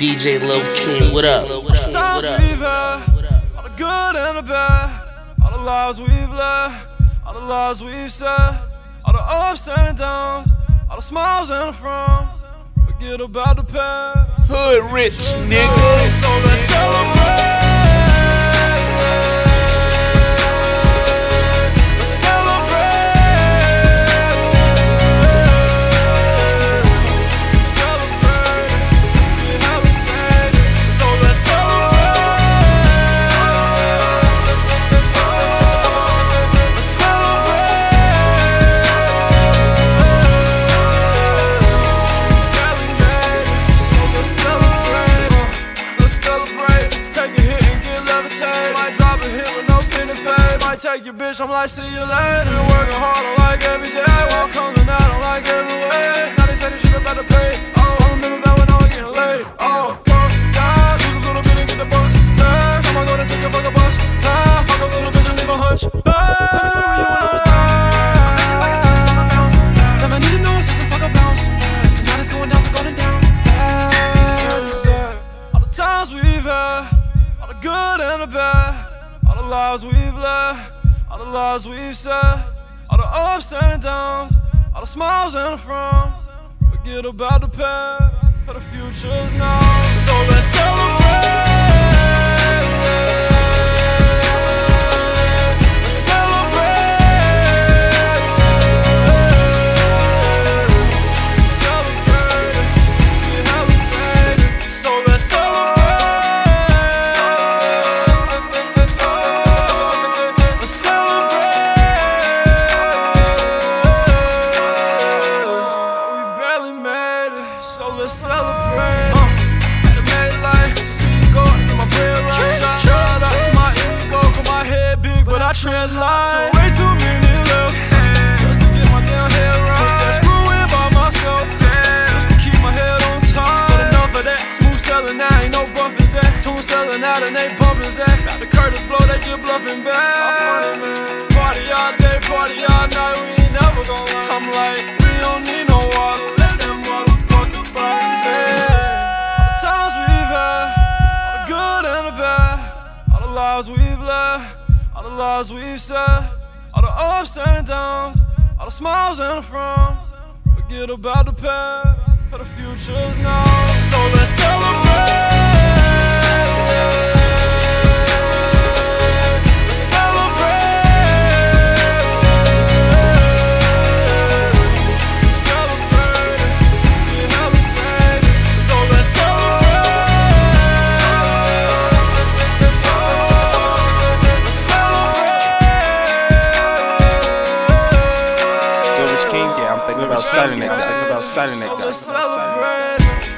DJ Low King, what up? Times we've had, all the good and the bad, all the lives we've led, all the lies we've said, all the ups and downs, all the smiles and the frowns. Forget about the past. Hood rich, nigga. So let's celebrate. Take your bitch. I'm like, see you later. Been working hard. I like every day. While coming out, I like every way. Now they say this shit about to pay. Oh, I remember back when I was getting late. Oh, fuck God. Lose a little bit and get the bus. Nah, I'm gonna take a fuck a bus. Nah, fuck a little bitch and leave a hunch. Where you? Never fuck I bounce. Tonight it's going down, so going down. All the times we've had, all the good and the bad, lives we've led, all the lies we've said, all the ups and downs, all the smiles and the frowns. Forget about the past, for the future's now. So let's celebrate. I tread light. Way too many lips just to get my damn head right. Screwing by myself just to keep my head on top. But enough of that smooth selling now, ain't no bumping that. Tune selling out and they bumping that. Got the Curtis blow, they just bluffing back. Party all day, party all night, we ain't never gon' lie. I'm like, we don't need no water, let them motherfuckers burn. Times we've had, all the good and the bad, all the lives we've led, all the lies we've said, all the ups and downs, all the smiles and the frowns. Forget about the past, for the future's now. So let's celebrate. Celebrate. Yo, Rich King, yeah, I'm about selling it. Thinking